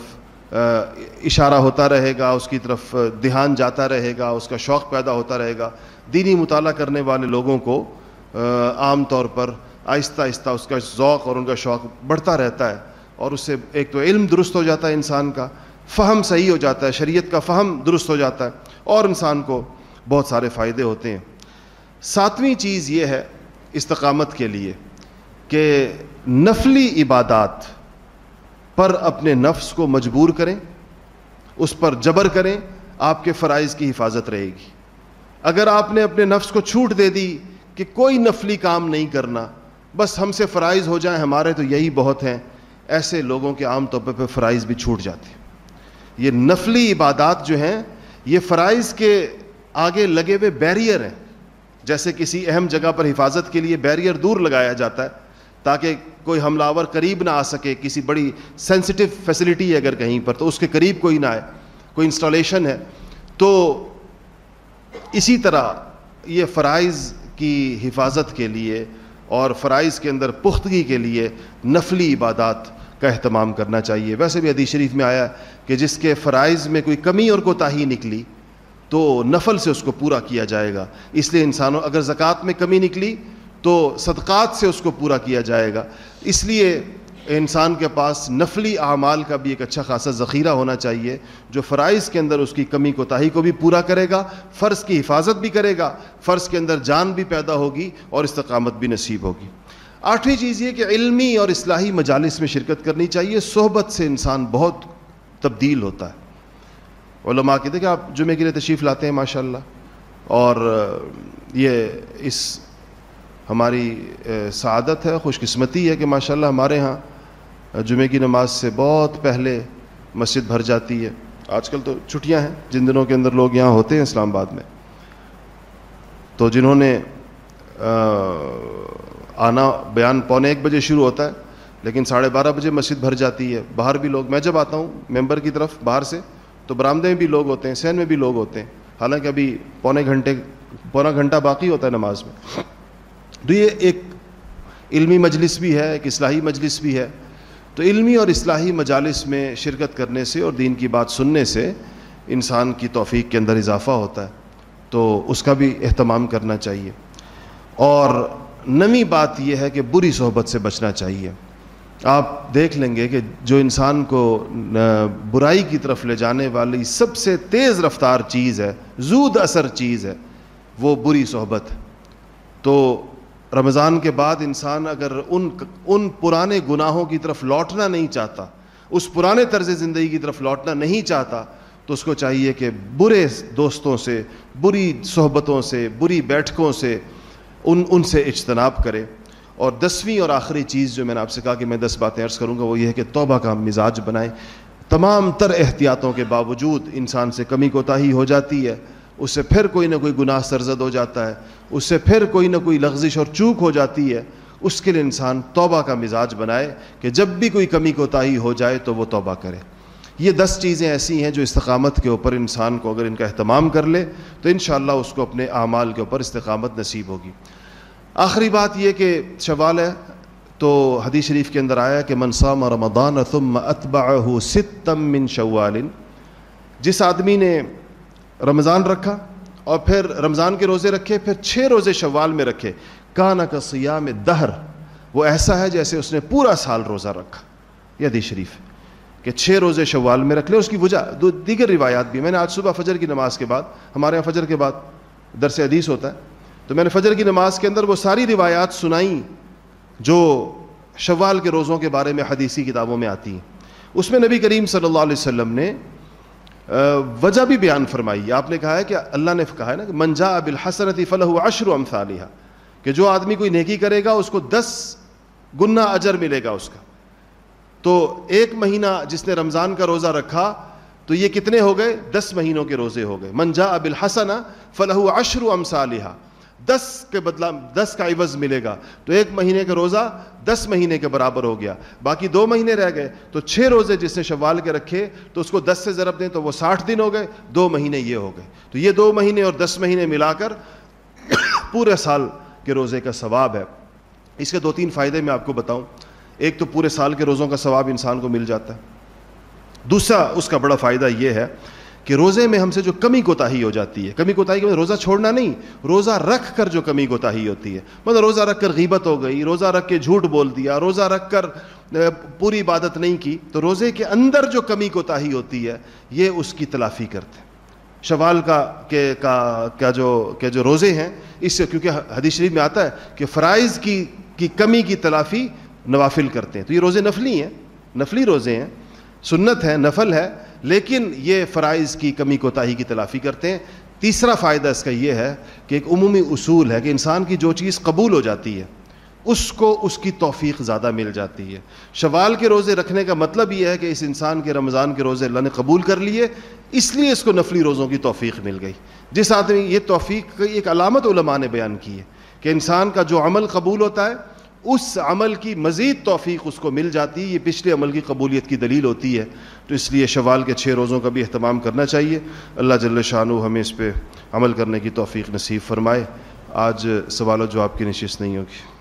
Speaker 1: اشارہ ہوتا رہے گا، اس کی طرف دھیان جاتا رہے گا، اس کا شوق پیدا ہوتا رہے گا۔ دینی مطالعہ کرنے والے لوگوں کو عام طور پر آہستہ آہستہ اس کا ذوق اور ان کا شوق بڑھتا رہتا ہے۔ اور اس سے ایک تو علم درست ہو جاتا ہے انسان کا، فہم صحیح ہو جاتا ہے، شریعت کا فہم درست ہو جاتا ہے، اور انسان کو بہت سارے فائدے ہوتے ہیں۔ ساتویں چیز یہ ہے استقامت کے لیے کہ نفلی عبادات پر اپنے نفس کو مجبور کریں، اس پر جبر کریں، آپ کے فرائض کی حفاظت رہے گی۔ اگر آپ نے اپنے نفس کو چھوٹ دے دی کہ کوئی نفلی کام نہیں کرنا، بس ہم سے فرائض ہو جائیں، ہمارے تو یہی بہت ہیں۔ ایسے لوگوں کے عام طور پہ فرائض بھی چھوٹ جاتے ہیں۔ یہ نفلی عبادات جو ہیں، یہ فرائض کے آگے لگے ہوئے بیریئر ہیں۔ جیسے کسی اہم جگہ پر حفاظت کے لیے بیریئر دور لگایا جاتا ہے، تاکہ کوئی حملہ آور قریب نہ آ سکے، کسی بڑی سینسٹیو فیسلٹی ہے اگر کہیں پر، تو اس کے قریب کوئی نہ آئے، کوئی انسٹالیشن ہے۔ تو اسی طرح یہ فرائض کی حفاظت کے لیے اور فرائض کے اندر پختگی کے لیے نفلی عبادات کا اہتمام کرنا چاہیے۔ ویسے بھی حدیث شریف میں آیا کہ جس کے فرائض میں کوئی کمی اور کوتاہی نکلی تو نفل سے اس کو پورا کیا جائے گا۔ اس لیے انسانوں، اگر زکوٰۃ میں کمی نکلی تو صدقات سے اس کو پورا کیا جائے گا۔ اس لیے انسان کے پاس نفلی اعمال کا بھی ایک اچھا خاصا ذخیرہ ہونا چاہیے، جو فرائض کے اندر اس کی کمی کوتاہی کو بھی پورا کرے گا، فرض کی حفاظت بھی کرے گا، فرض کے اندر جان بھی پیدا ہوگی اور استقامت بھی نصیب ہوگی۔ آٹھویں چیز یہ کہ علمی اور اصلاحی مجالس میں شرکت کرنی چاہیے، صحبت سے انسان بہت تبدیل ہوتا ہے۔ علماء کہتے کہ آپ جمعے کے لیے تشریف لاتے ہیں ماشاء اللہ اور یہ اس ہماری سعادت ہے خوش قسمتی ہے کہ ماشاء اللہ ہمارے ہاں جمعے کی نماز سے بہت پہلے مسجد بھر جاتی ہے۔ آج کل تو چھٹیاں ہیں۔ جن دنوں کے اندر لوگ یہاں ہوتے ہیں اسلام آباد میں۔ تو جنہوں نے آنا، بیان پونے ایک بجے شروع ہوتا ہے، لیکن ساڑھے بارہ بجے مسجد بھر جاتی ہے۔ باہر بھی لوگ، میں جب آتا ہوں ممبر کی طرف باہر سے، تو برآمدے میں بھی لوگ ہوتے ہیں سین میں بھی لوگ ہوتے ہیں۔ حالانکہ ابھی پونے گھنٹے، پونا گھنٹہ باقی ہوتا ہے نماز میں۔ تو یہ ایک علمی مجلس بھی ہے، ایک اصلاحی مجلس بھی ہے۔ تو علمی اور اصلاحی مجالس میں شرکت کرنے سے اور دین کی بات سننے سے انسان کی توفیق کے اندر اضافہ ہوتا ہے، تو اس کا بھی اہتمام کرنا چاہیے۔ اور نمی بات یہ ہے کہ بری صحبت سے بچنا چاہیے۔ آپ دیکھ لیں گے کہ جو انسان کو برائی کی طرف لے جانے والی سب سے تیز رفتار چیز ہے، زود اثر چیز ہے، وہ بری صحبت تو رمضان کے بعد انسان اگر ان ان پرانے گناہوں کی طرف لوٹنا نہیں چاہتا، اس پرانے طرز زندگی کی طرف لوٹنا نہیں چاہتا، تو اس کو چاہیے کہ برے دوستوں سے، بری صحبتوں سے، بری بیٹھکوں سے ان ان سے اجتناب کرے۔ اور دسویں اور آخری چیز جو میں نے آپ سے کہا کہ میں دس باتیں عرض کروں گا، وہ یہ ہے کہ توبہ کا مزاج بنائیں۔ تمام تر احتیاطوں کے باوجود انسان سے کمی کوتاہی ہو جاتی ہے۔ اس سے پھر کوئی نہ کوئی گناہ سرزد ہو جاتا ہے، اس سے پھر کوئی نہ کوئی لغزش اور چوک ہو جاتی ہے۔ اس کے لیے انسان توبہ کا مزاج بنائے کہ جب بھی کوئی کمی کوتاہی ہو جائے تو وہ توبہ کرے۔ یہ دس چیزیں ایسی ہیں جو استقامت کے اوپر انسان کو اگر ان کا اہتمام کر لے تو انشاءاللہ اس کو اپنے اعمال کے اوپر استقامت نصیب ہوگی۔ آخری بات یہ کہ شوال ہے، تو حدیث شریف کے اندر آیا کہ منصام رمضان ثم اتبعہ ستم من شوال۔ جس آدمی نے رمضان رکھا اور پھر رمضان کے روزے رکھے، پھر چھ روزے شوال میں رکھے۔ کانا کا سیام دہر، وہ ایسا ہے جیسے اس نے پورا سال روزہ رکھا۔ یہ حدیث شریف کہ چھ روزے شوال میں رکھ لے۔ اس کی وجہ، دو دیگر روایات بھی۔ میں نے آج صبح فجر کی نماز کے بعد، ہمارے یہاں فجر کے بعد درس حدیث ہوتا ہے۔ تو میں نے فجر کی نماز کے اندر وہ ساری روایات سنائیں جو شوال کے روزوں کے بارے میں حدیثی کتابوں میں آتی ہیں۔ اس میں نبی کریم صلی اللہ علیہ وسلم نے وجہ بھی بیان فرمائی۔ آپ نے کہا ہے کہ اللہ نے کہا ہے نا کہ منجا اب الحسنتی فلاح اشر امثالیہ کہ جو آدمی کوئی نیکی کرے گا، اس کو دس گنا اجر ملے گا اس کا۔ تو ایک مہینہ جس نے رمضان کا روزہ رکھا، تو یہ کتنے ہو گئے؟ دس مہینوں کے روزے ہو گئے۔ منجا اب الحسن فلاح اشر امثالیہ دس کے بدلا دس کا عوض ملے گا۔ تو ایک مہینے کا روزہ دس مہینے کے برابر ہو گیا۔ باقی دو مہینے رہ گئے۔ تو چھ روزے جس نے شوال کے رکھے، تو اس کو دس سے ضرب دیں تو وہ ساٹھ دن ہو گئے۔ دو مہینے یہ ہو گئے۔ تو یہ دو مہینے اور دس مہینے ملا کر پورے سال کے روزے کا ثواب ہے۔ اس کے دو تین فائدے میں آپ کو بتاؤں۔ ایک تو پورے سال کے روزوں کا ثواب انسان کو مل جاتا ہے۔ دوسرا، اس کا بڑا فائدہ یہ ہے کہ روزے میں ہم سے جو کمی کوتاہی ہو جاتی ہے، کمی کوتاہی کے مطلب روزہ چھوڑنا نہیں، روزہ رکھ کر جو کمی کوتاہی ہوتی ہے۔ مطلب روزہ رکھ کر غیبت ہو گئی، روزہ رکھ کے جھوٹ بول دیا، روزہ رکھ کر پوری عبادت نہیں کی۔ تو روزے کے اندر جو کمی کوتاہی ہوتی ہے، یہ اس کی تلافی کرتے ہیں۔ شوال کا کہ کا کیا جو کہ جو روزے ہیں، اس سے کیونکہ حدیث شریف میں آتا ہے کہ فرائض کی کی کمی کی تلافی نوافل کرتے ہیں۔ تو یہ روزے نفلی ہیں، نفلی روزے ہیں، سنت ہے، نفل ہے۔ لیکن یہ فرائض کی کمی کوتاہی کی تلافی کرتے ہیں۔ تیسرا فائدہ اس کا یہ ہے کہ ایک عمومی اصول ہے کہ انسان کی جو چیز قبول ہو جاتی ہے، اس کو اس کی توفیق زیادہ مل جاتی ہے۔ شوال کے روزے رکھنے کا مطلب یہ ہے کہ اس انسان کے رمضان کے روزے اللہ نے قبول کر لیے، اس لیے اس کو نفلی روزوں کی توفیق مل گئی۔ جس آدمی، یہ توفیق کی ایک علامت علماء نے بیان کی ہے کہ انسان کا جو عمل قبول ہوتا ہے اس عمل کی مزید توفیق اس کو مل جاتی ہے یہ پچھلے عمل کی قبولیت کی دلیل ہوتی ہے۔ تو اس لیے شوال کے چھ روزوں کا بھی اہتمام کرنا چاہیے۔ اللہ جل شاہ ہمیں اس پہ عمل کرنے کی توفیق نصیب فرمائے۔ آج سوال و جواب کی نشست نہیں ہوگی۔